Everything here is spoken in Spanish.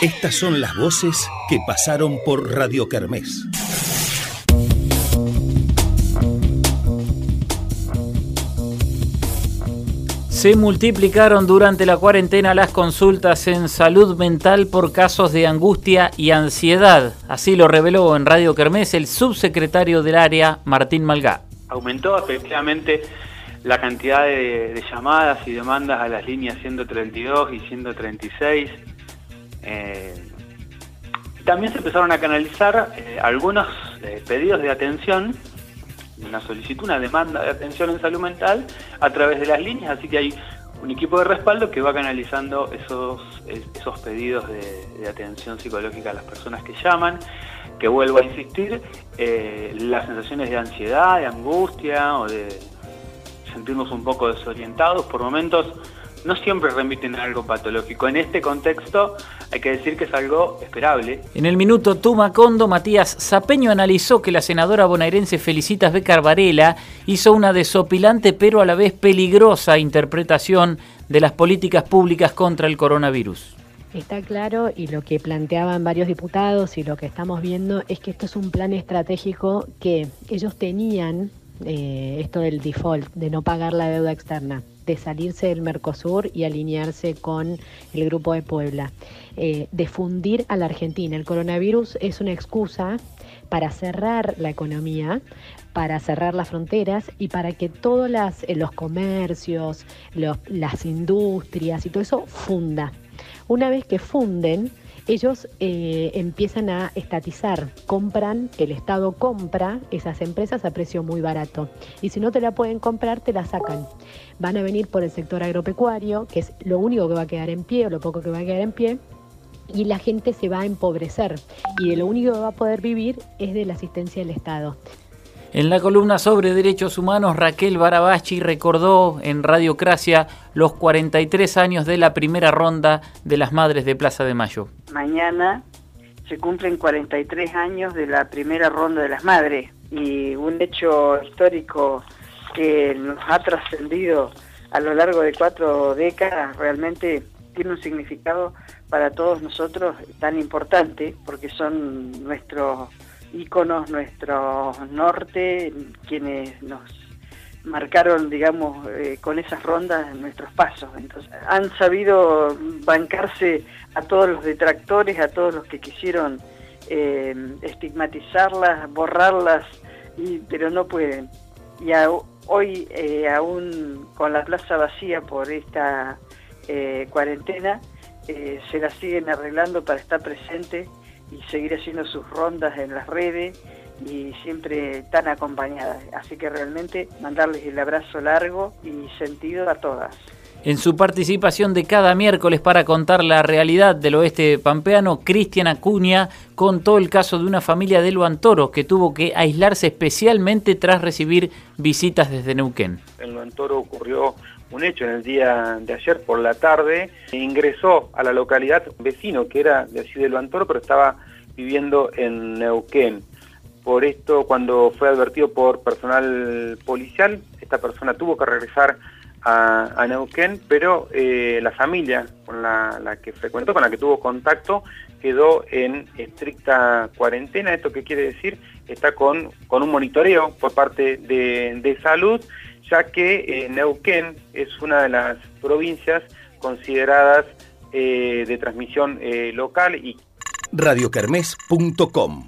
Estas son las voces que pasaron por Radio Kermés. Se multiplicaron durante la cuarentena las consultas en salud mental por casos de angustia y ansiedad. Así lo reveló en Radio Kermés el subsecretario del área, Martín Malgá. Aumentó efectivamente la cantidad de, llamadas y demandas a las líneas 132 y 136. Eh, también se empezaron a canalizar eh, algunos eh, pedidos de atención una solicitud, una demanda de atención en salud mental a través de las líneas, así que hay un equipo de respaldo que va canalizando esos, esos pedidos de, atención psicológica a las personas que llaman, que vuelvo a insistir, las sensaciones de ansiedad, de angustia o de sentirnos un poco desorientados por momentos no siempre remiten a algo patológico. En este contexto hay que decir que es algo esperable. En el minuto Tumacondo, Matías Zapeño analizó que la senadora bonaerense Felicitas Becar Varela hizo una desopilante pero a la vez peligrosa interpretación de las políticas públicas contra el coronavirus. Está claro y lo que planteaban varios diputados y lo que estamos viendo es que esto es un plan estratégico que ellos tenían, eh, esto del default, de no pagar la deuda externa de salirse del Mercosur y alinearse con el Grupo de Puebla, eh, de fundir a la Argentina. El coronavirus es una excusa para cerrar la economía, para cerrar las fronteras y para que todos eh, los comercios, las industrias y todo eso funda. Una vez que funden, ellos eh, empiezan a estatizar, compran, el Estado compra esas empresas a precio muy barato. Y si no te la pueden comprar, te la sacan. Van a venir por el sector agropecuario, que es lo único que va a quedar en pie, o lo poco que va a quedar en pie, y la gente se va a empobrecer. Y de lo único que va a poder vivir es de la asistencia del Estado. En la columna sobre derechos humanos, Raquel Barabachi recordó en Radiocracia los 43 años de la primera ronda de las Madres de Plaza de Mayo. Mañana se cumplen 43 años de la primera ronda de las Madres y un hecho histórico que nos ha trascendido a lo largo de cuatro décadas realmente tiene un significado para todos nosotros tan importante porque son nuestros íconos, nuestro norte, quienes nos marcaron, digamos, eh, con esas rondas nuestros pasos. Entonces, han sabido bancarse a todos los detractores, a todos los que quisieron eh, estigmatizarlas, borrarlas, pero no pueden. Y hoy, eh, aún con la plaza vacía por esta cuarentena, se la siguen arreglando para estar presente y seguir haciendo sus rondas en las redes y siempre tan acompañadas. Así que realmente mandarles el abrazo largo y sentido a todas. En su participación de cada miércoles para contar la realidad del oeste pampeano, Cristian Acuña contó el caso de una familia de Luantoro que tuvo que aislarse especialmente tras recibir visitas desde Neuquén. En Luantoro ocurrió un hecho en el día de ayer por la tarde, ingresó a la localidad un vecino que era de allí de Luantoro, pero estaba viviendo en Neuquén. Por esto, cuando fue advertido por personal policial, esta persona tuvo que regresar a, Neuquén, pero eh, la familia con la, que frecuentó, con la que tuvo contacto, quedó en estricta cuarentena. ¿Esto qué quiere decir? Está con, con un monitoreo por parte de salud ya que eh, Neuquén es una de las provincias consideradas eh, de transmisión local y radiocarmes.com